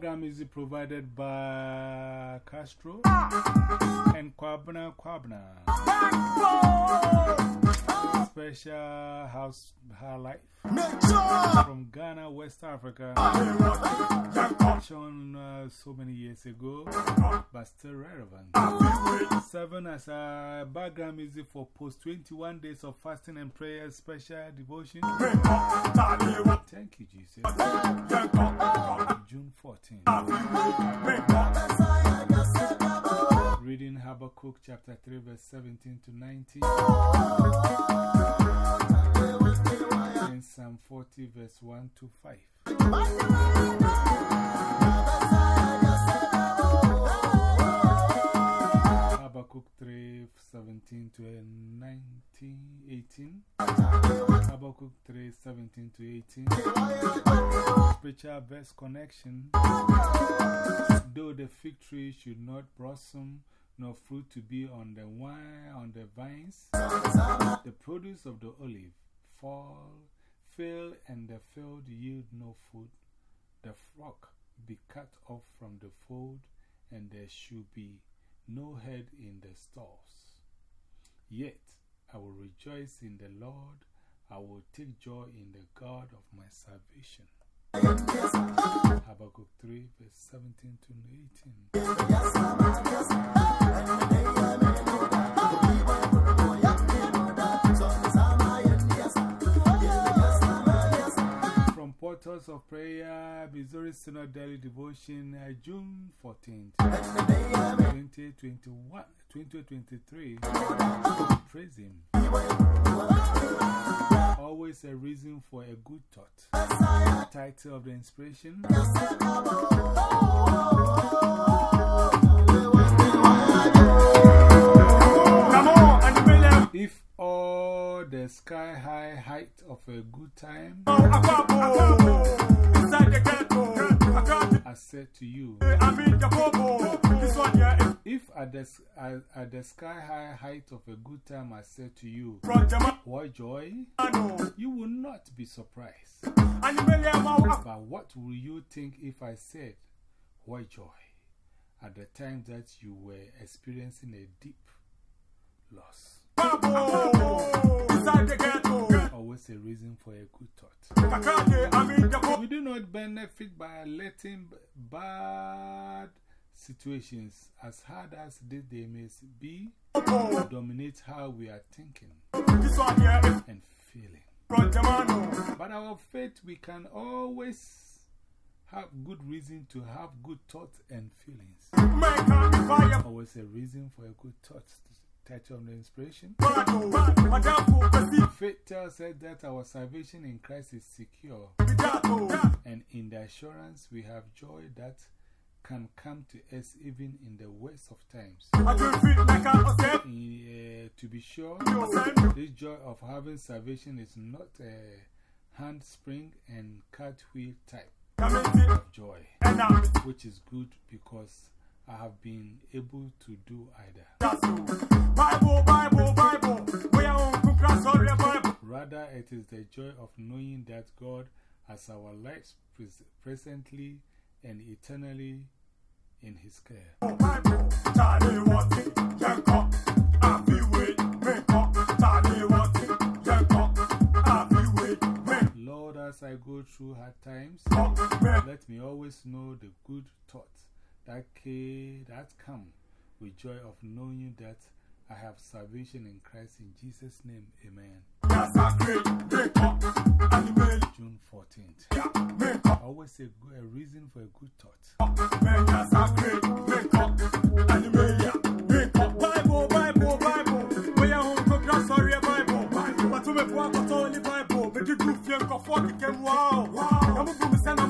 Background music provided by Castro and Kwabena Kwabena. Special house highlife from Ghana, West Africa. Shown uh, so many years ago, but still relevant. Seven as a background music for post 21 days of fasting and prayer special devotion. Thank you, Jesus. June 14. Ah, Reading Habakkuk chapter 3, verse 17 to 19. And Psalm 40, verse 1 to 5. Habakkuk 3, 17 to 19, 18. Habakkuk 3, 17 to 18. Spiritual verse connection. Though the fig tree should not blossom, nor fruit to be on the wine on the vines, the produce of the olive fall, fail, and the field yield no food. The flock be cut off from the fold, and there should be no head in the stalls. Yet I will rejoice in the Lord, I will take joy in the God of my salvation. Habakkuk 3, verse 17 to 18. Portals of Prayer, Missouri Synod Daily Devotion, uh, June 14th, 2021, 2023. Praise Him. Always a reason for a good thought. Title of the inspiration. If all the sky high height of a good time, I said to you, if at the, at, at the sky high height of a good time I said to you, what joy, you will not be surprised. But what will you think if I said, what joy, at the time that you were experiencing a deep loss? For a good thought. We do not benefit by letting bad situations, as hard as they, may be, dominate how we are thinking and feeling. But our faith, we can always have good reason to have good thoughts and feelings. Always a reason for a good thought. Title of the inspiration. Faith tells us that our salvation in Christ is secure, and in the assurance we have joy that can come to us even in the worst of times. Uh, to be sure, this joy of having salvation is not a handspring and cartwheel type of joy, which is good because I have been able to do either. Rather, it is the joy of knowing that God has our lives pres presently and eternally in His care. Lord, as I go through hard times, let me always know the good thoughts that, that come with joy of knowing that I have salvation in Christ in Jesus' name. Amen. June 14th. Always a, good, a reason for a good thought. Bible,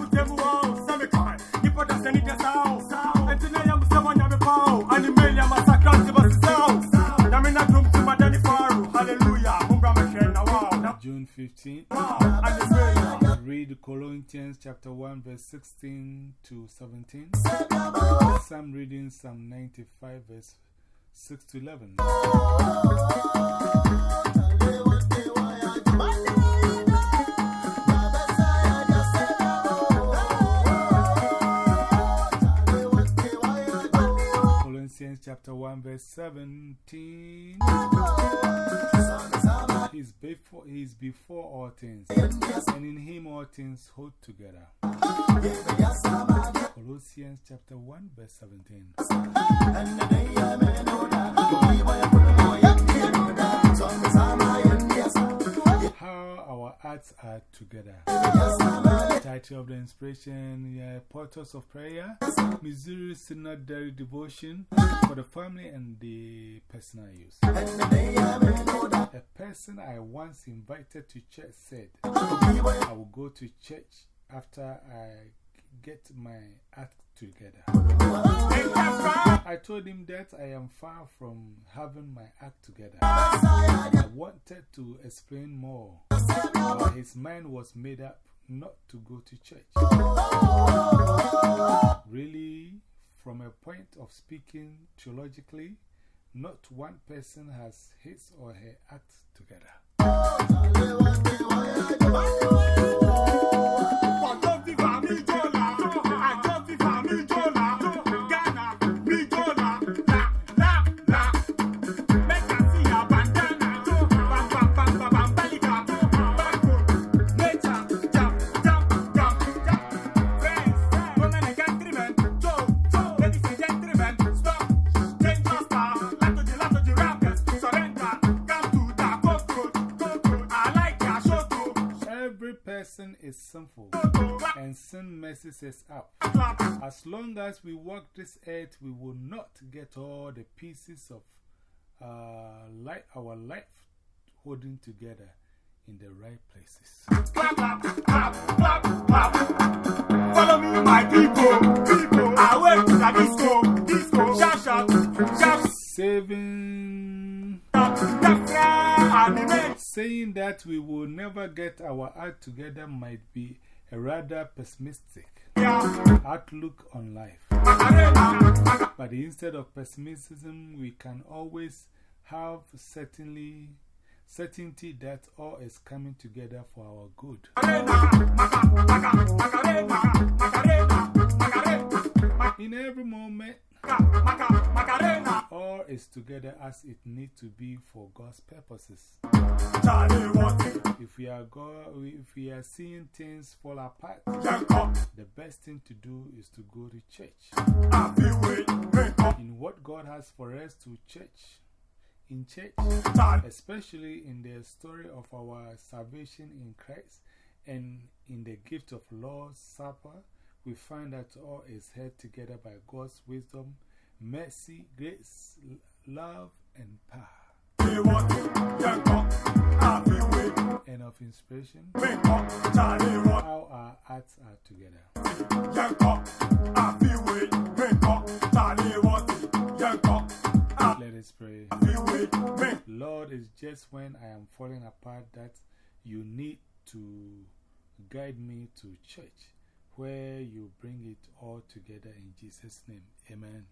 Colossians chapter 1, verse 16 to 17. Psalm reading Psalm 95, verse 6 to 11. Chapter 1, verse 17. He's before, he's before all things, and in him all things hold together. Colossians chapter 1, verse 17. How our arts are together. Title of the inspiration yeah, Portals of Prayer, Missouri Synod Dairy Devotion for the family and the personal use. A person I once invited to church said, I will go to church after I get my act together. I told him that I am far from having my act together. I wanted to explain more, but his mind was made up not to go to church. Really, from a point of speaking theologically, not one person has his or her act together. Person is sinful, and sin messes us up. As long as we walk this earth, we will not get all the pieces of uh, light, our life holding together in the right places. Follow me, my people. people. I went to the disco. Disco. Shout, shout. Shout. Saving. Saying that we will never get our act together might be a rather pessimistic outlook on life. But instead of pessimism, we can always have certainly, certainty that all is coming together for our good. In every moment, is together as it needs to be for God's purposes. If we are, go if we are seeing things fall apart, the best thing to do is to go to church. In what God has for us to church, in church, especially in the story of our salvation in Christ and in the gift of Lord's Supper, we find that all is held together by God's wisdom, mercy, grace, love, and power. And of inspiration, how our hearts are together. Let us pray. Lord, it's just when I am falling apart that you need to guide me to church where you bring it all together in Jesus' name. Amen.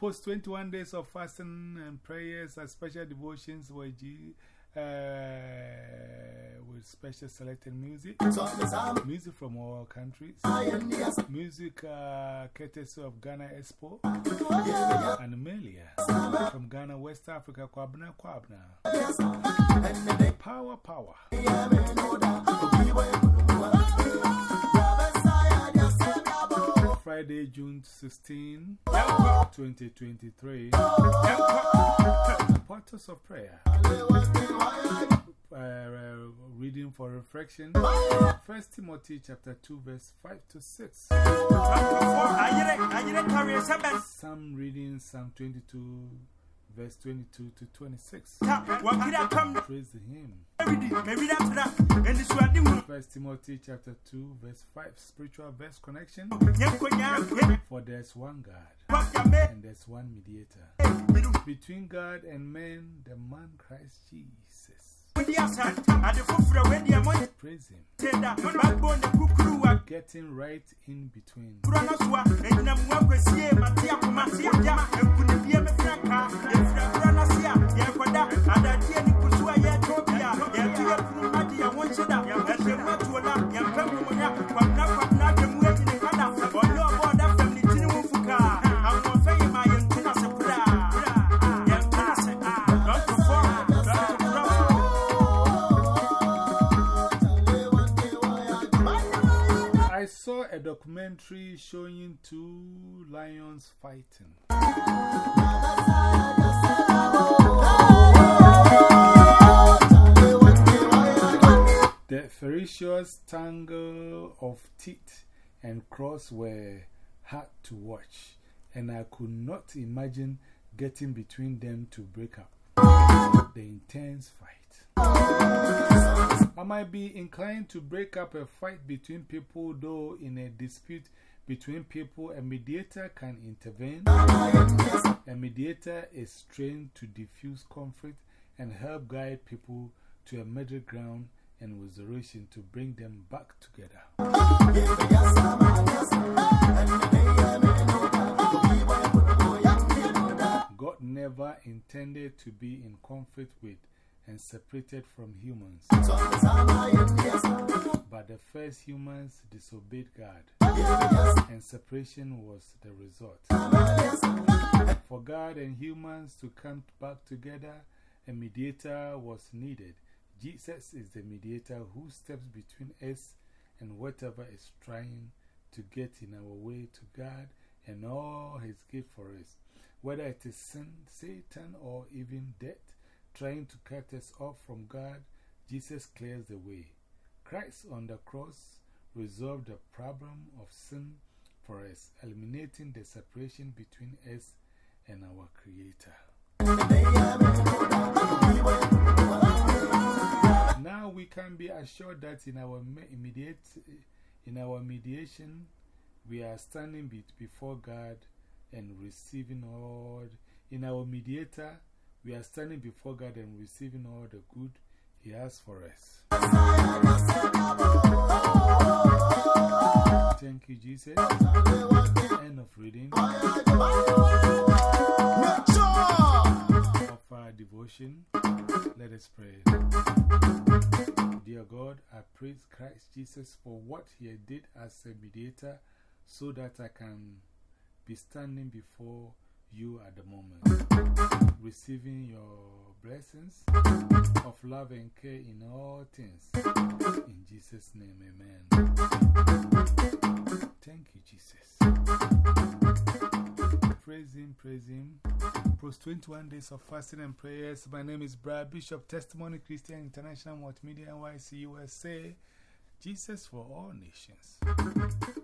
Post 21 days of fasting and prayers and special devotions with, uh, with special selected music. Music from all countries. Music uh, courtesy of Ghana Expo and Amelia from Ghana, West Africa, Kwabena Kwabena. Power, power. Friday, June 16, 2023. Portals of Prayer. Uh, reading for reflection. First Timothy chapter 2, verse 5 to 6. Psalm reading Psalm 22, verse 22 to 26. Praise Him. First Timothy chapter 2, verse 5. Spiritual verse connection. For there's one God. and there's one mediator. Between God and man, the man Christ Jesus. Praise Him. Getting right in between. Documentary showing two lions fighting. The ferocious tangle of teeth and claws were hard to watch, and I could not imagine getting between them to break up the intense fight. I might be inclined to break up a fight between people, though, in a dispute between people, a mediator can intervene. A mediator is trained to diffuse conflict and help guide people to a middle ground and resolution to bring them back together. God never intended to be in conflict with and separated from humans. But the first humans disobeyed God, and separation was the result. For God and humans to come back together, a mediator was needed. Jesus is the mediator who steps between us and whatever is trying to get in our way to God and all His gift for us. Whether it is sin, Satan, or even death trying to cut us off from God, Jesus clears the way. Christ on the cross resolved the problem of sin for us, eliminating the separation between us and our Creator. Now we can be assured that in our immediate, in our mediation, we are standing before God and receiving all. In our mediator, we are standing before God and receiving all the good He has for us. Thank you, Jesus. End of reading of our devotion. Let us pray. Dear God, I praise Christ Jesus for what He did as a mediator so that I can be standing before you at the moment, receiving your blessings of love and care in all things. In Jesus' name, amen. Thank you, Jesus. Praise Him, praise Him. Post 21 days of fasting and prayers. My name is Brad Bishop, Testimony Christian International Multimedia NYC USA. Jesus for all nations.